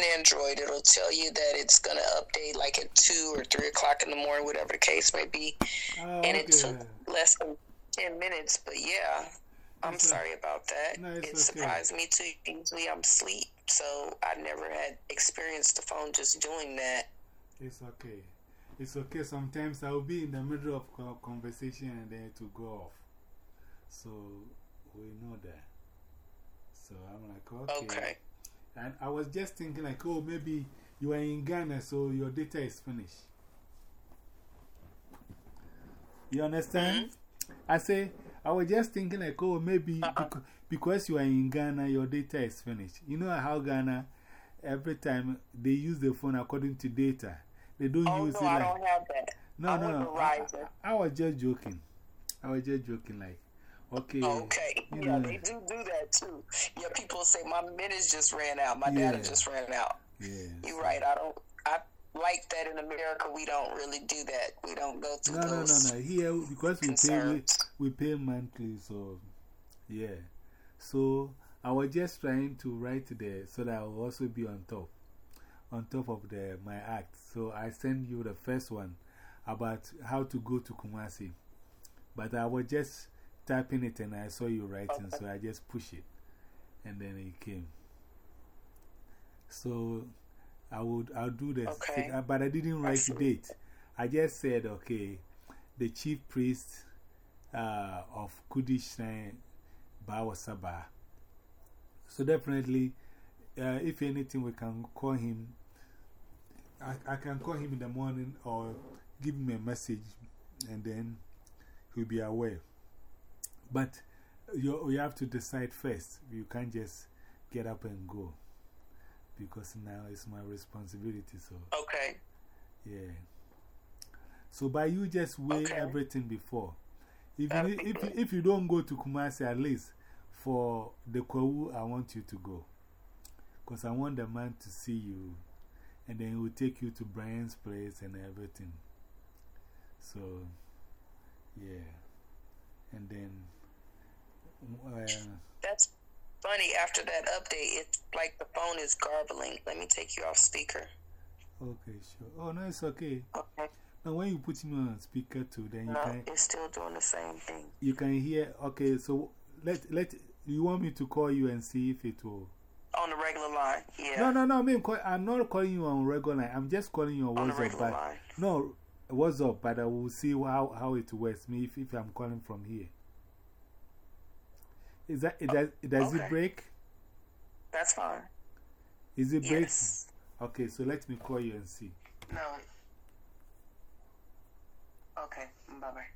an Android, it'll tell you that it's going to update like at 2 or 3 o'clock in the morning, whatever the case may be. Oh, and it okay. took less than 10 minutes, but yeah. I'm It's a- sorry about that. No, it okay. surprised me too. Usually I'm asleep, so I never had experienced the phone just doing that. It's okay. It's okay. Sometimes I'll be in the middle of co- conversation and then to go off. So we know that. So I'm like, okay. Okay. And I was just thinking, like, oh, maybe you are in Ghana, so your data is finished. You understand? Mm-hmm. I say, I was just thinking, like, oh, maybe Uh-uh. because you are in Ghana, your data is finished. You know how Ghana, every time they use the phone according to data, they don't Oh, use no, it I like. don't have that. No, I'm no, no. I, I was just joking. I was just joking, like, okay. Okay. you Yeah, they do do that too. Yeah, people say my minutes just ran out. My Yeah. data just ran out. yeah. You're right. I don't. I like that in America. We don't really do that. We don't go through No, no, those. no, no. Here, because we pay, we, we pay monthly, so yeah. So I was just trying to write there so that I will also be on top, on top of the, my act. So I send you the first one about how to go to Kumasi. But I was just typing it and I saw you writing, so I just pushed it and then it came. So I would, I'll do this, Okay. but I didn't write the date. I just said, okay, the chief priest uh, of Kudish Shrine, Bawa Sabah. So definitely, uh, if anything, we can call him. I, I can call him in the morning or give him a message and then he'll be aware. But you, you have to decide first. You can't just get up and go because now it's my responsibility. So, Okay. yeah. So, by you just weigh Okay. everything before. If you, if, if you don't go to Kumasi, at least for the Kwawu, I want you to go. Because I want the man to see you. And then he will take you to Brian's place and everything. So, yeah. And then, That's funny. After that update, it's like the phone is garbling. Let me take you off speaker. okay, sure. Oh, no, it's okay. Okay. Now, when you put him on speaker too, then you No, can. it's still doing the same thing. you can hear. Okay, so let, let, you want me to call you and see if it will. On the regular line. Yeah. No, no, no, I mean, call, I'm not calling you on regular line. I'm just calling you on On the regular But, line. no, WhatsApp, but I will see how, how it works me if, if I'm calling from here. Is that, it does, does it break? That's fine. Is it break? Yes. Okay, so let me call you and see. No. Okay. Bye bye.